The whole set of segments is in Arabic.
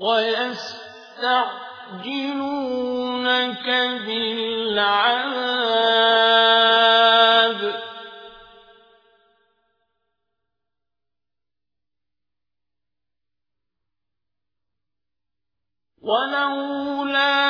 ويستعجلونك بالعذاب. ولولا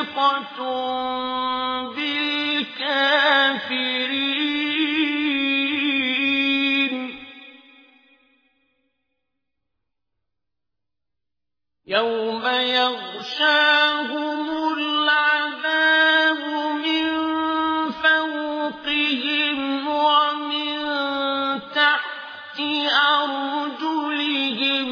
لمحيطة بالكافرين يوم يغشاهم العذاب من فوقهم ومن تحت أرجلهم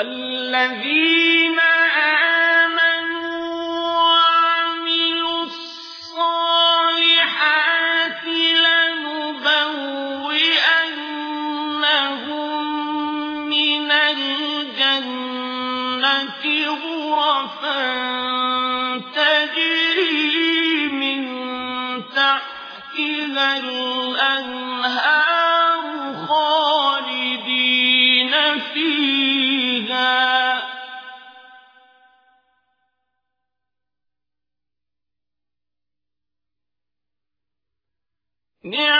والذين آمنوا وعملوا الصالحات لنبوئنهم من الجنة غرفا تجري من الأنهار Yeah.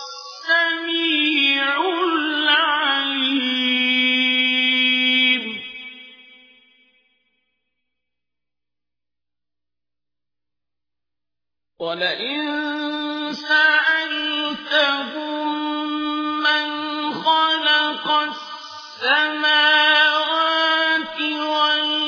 السميع العليم. ولئن سألتهم من خلق السماوات والأرض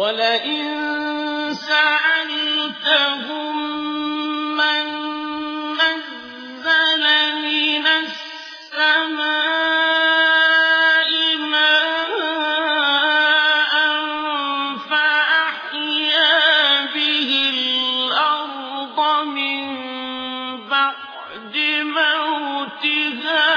ولئن سألتهم من نزل من ماء فأحيا به الأرض من بعد موتها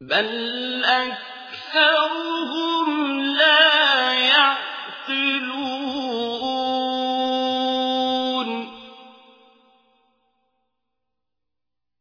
بل أكثرهم لا يعقلون